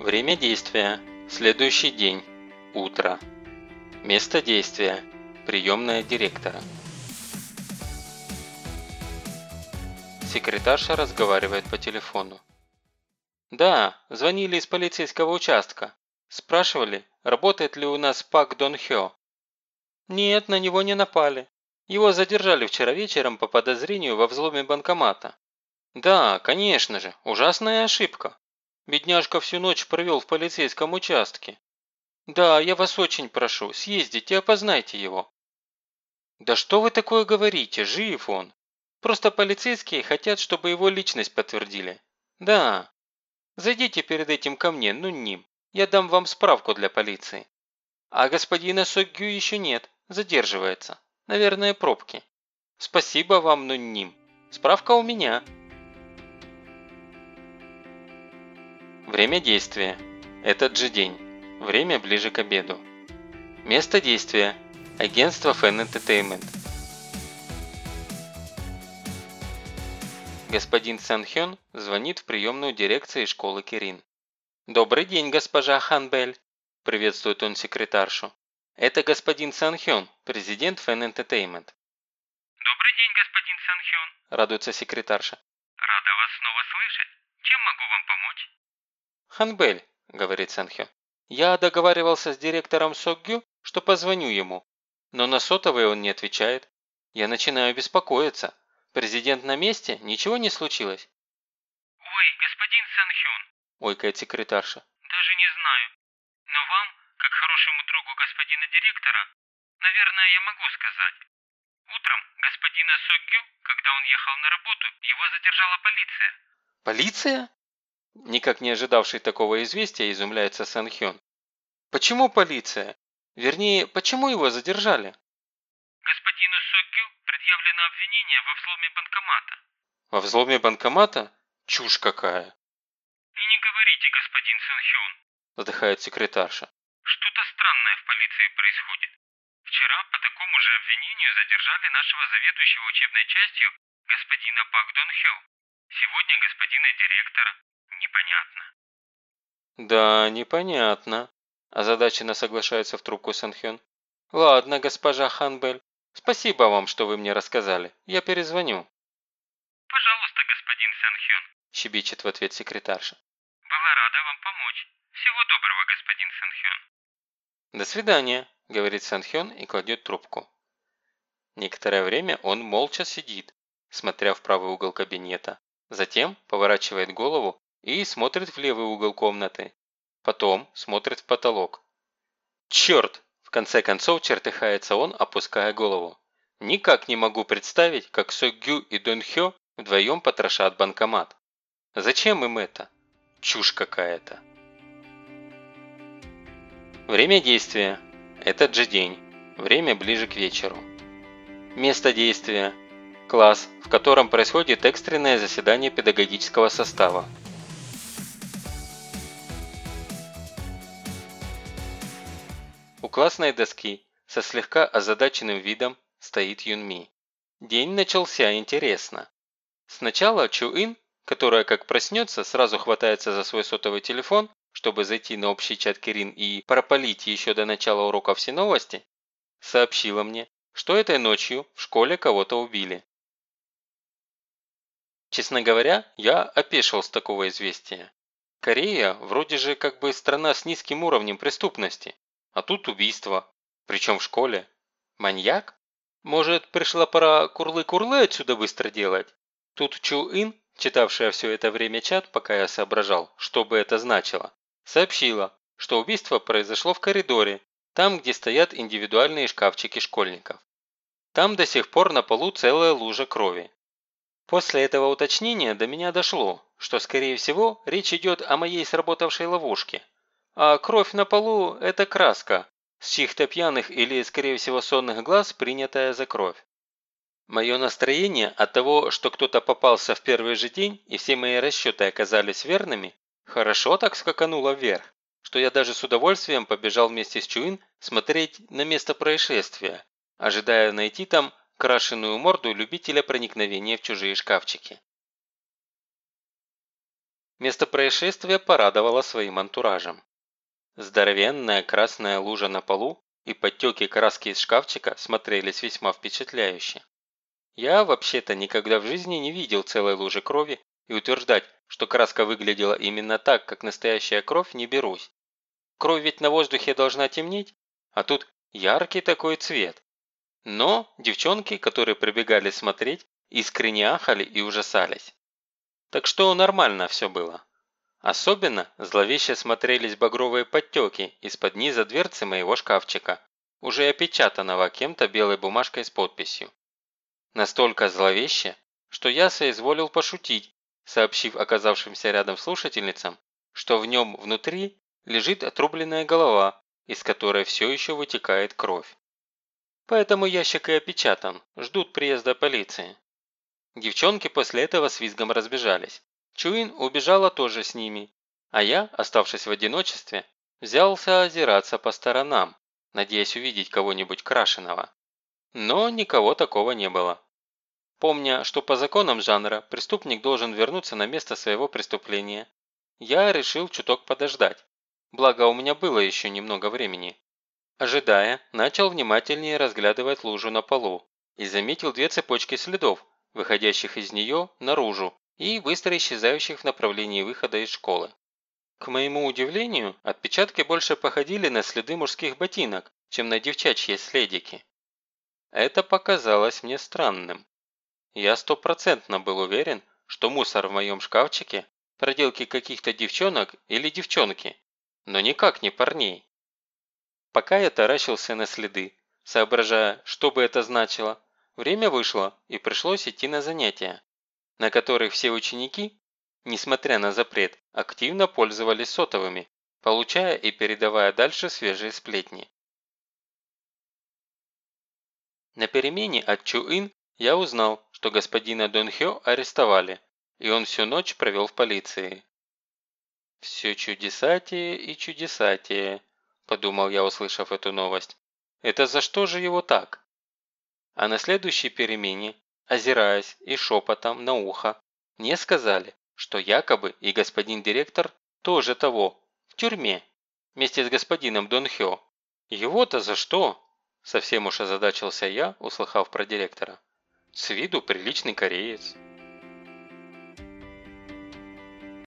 Время действия. Следующий день. Утро. Место действия. Приемная директора. Секретарша разговаривает по телефону. «Да, звонили из полицейского участка. Спрашивали, работает ли у нас Пак Дон Хё. Нет, на него не напали. Его задержали вчера вечером по подозрению во взломе банкомата. Да, конечно же, ужасная ошибка. Бедняжка всю ночь провел в полицейском участке. Да, я вас очень прошу, съездите, опознайте его. Да что вы такое говорите, жив он. Просто полицейские хотят, чтобы его личность подтвердили. Да. Зайдите перед этим ко мне, ну ним. Я дам вам справку для полиции. А господина Соггю еще нет, задерживается. Наверное, пробки. Спасибо вам, Нунним. Справка у меня. Время действия. Этот же день. Время ближе к обеду. Место действия. Агентство Fan Entertainment. Господин Сан Хён звонит в приемную дирекции школы Кирин. «Добрый день, госпожа Ханбель!» – приветствует он секретаршу. Это господин Санхён, президент Fan Entertainment. Добрый день, господин Санхён. Радуется секретарша. Рада вас снова слышать. Чем могу вам помочь? Ханбель, говорит Санхён. Я договаривался с директором Сокгю, что позвоню ему. Но на сотовый он не отвечает. Я начинаю беспокоиться. Президент на месте? Ничего не случилось? Ой, господин Санхён. Ойкает секретарша. Даже не знаю. Но вам как хорошему другу господина директора, наверное, я могу сказать. Утром господина Согю, когда он ехал на работу, его задержала полиция. Полиция? Никак не ожидавший такого известия, изумляется Сан Хён. Почему полиция? Вернее, почему его задержали? Господину Согю предъявлено обвинение во взломе банкомата. Во взломе банкомата? Чушь какая. И не говорите, господин Санхён, вздыхает секретарша. Что-то странное в полиции происходит. Вчера по такому же обвинению задержали нашего заведующего учебной частью господина Пак Дон Хё. Сегодня господина директора. Непонятно. Да, непонятно. Озадаченно соглашается в трубку Санхён. Ладно, госпожа Ханбель. Спасибо вам, что вы мне рассказали. Я перезвоню. Пожалуйста, господин Санхён. Щебечет в ответ секретарша. Была рада вам помочь. Всего доброго, господин Санхён. «До свидания», – говорит Санхён и кладет трубку. Некоторое время он молча сидит, смотря в правый угол кабинета. Затем поворачивает голову и смотрит в левый угол комнаты. Потом смотрит в потолок. «Черт!» – в конце концов чертыхается он, опуская голову. «Никак не могу представить, как Согю и Дон Хё вдвоем потрошат банкомат. Зачем им это? Чушь какая-то». Время действия. Этот же день. Время ближе к вечеру. Место действия. Класс, в котором происходит экстренное заседание педагогического состава. Классной доски со слегка озадаченным видом стоит Юнми. День начался интересно. Сначала Чуин, которая как проснется, сразу хватается за свой сотовый телефон чтобы зайти на общий чат Кирин и пропалить еще до начала урока все новости, сообщила мне, что этой ночью в школе кого-то убили. Честно говоря, я опешил с такого известия. Корея вроде же как бы страна с низким уровнем преступности, а тут убийство, причем в школе. Маньяк? Может, пришла пора курлы-курлы отсюда быстро делать? Тут Чу Ин, читавшая все это время чат, пока я соображал, что бы это значило, сообщила, что убийство произошло в коридоре, там, где стоят индивидуальные шкафчики школьников. Там до сих пор на полу целая лужа крови. После этого уточнения до меня дошло, что, скорее всего, речь идет о моей сработавшей ловушке. А кровь на полу – это краска, с чьих-то пьяных или, скорее всего, сонных глаз, принятая за кровь. Мое настроение от того, что кто-то попался в первый же день и все мои расчеты оказались верными, Хорошо так скакануло вверх, что я даже с удовольствием побежал вместе с Чуин смотреть на место происшествия, ожидая найти там крашеную морду любителя проникновения в чужие шкафчики. Место происшествия порадовало своим антуражем. Здоровенная красная лужа на полу и подтеки краски из шкафчика смотрелись весьма впечатляюще. Я вообще-то никогда в жизни не видел целой лужи крови и утверждать, что краска выглядела именно так, как настоящая кровь, не берусь. Кровь ведь на воздухе должна темнеть, а тут яркий такой цвет. Но девчонки, которые прибегали смотреть, искренне ахали и ужасались. Так что нормально все было. Особенно зловеще смотрелись багровые подтеки из-под низа дверцы моего шкафчика, уже опечатанного кем-то белой бумажкой с подписью. Настолько зловеще, что я соизволил пошутить, сообщив оказавшимся рядом слушательницам, что в нем внутри лежит отрубленная голова, из которой все еще вытекает кровь. Поэтому ящик и опечатан, ждут приезда полиции. Девчонки после этого с визгом разбежались. Чуин убежала тоже с ними, а я, оставшись в одиночестве, взялся озираться по сторонам, надеясь увидеть кого-нибудь крашеного. Но никого такого не было. Помня, что по законам жанра преступник должен вернуться на место своего преступления, я решил чуток подождать. Благо у меня было еще немного времени. Ожидая, начал внимательнее разглядывать лужу на полу и заметил две цепочки следов, выходящих из нее наружу и быстро исчезающих в направлении выхода из школы. К моему удивлению, отпечатки больше походили на следы мужских ботинок, чем на девчачьи следики. Это показалось мне странным. Я стопроцентно был уверен, что мусор в моем шкафчике – проделки каких-то девчонок или девчонки, но никак не парней. Пока я таращился на следы, соображая, что бы это значило, время вышло и пришлось идти на занятия, на которых все ученики, несмотря на запрет, активно пользовались сотовыми, получая и передавая дальше свежие сплетни. На перемене от Чуин я узнал, что господина Дон Хё арестовали, и он всю ночь провел в полиции. «Все чудесатее и чудесатее», – подумал я, услышав эту новость. «Это за что же его так?» А на следующей перемене, озираясь и шепотом на ухо, мне сказали, что якобы и господин директор тоже того, в тюрьме, вместе с господином Дон Хё. Его-то за что? Совсем уж озадачился я, услыхав про директора. С виду приличный кореец.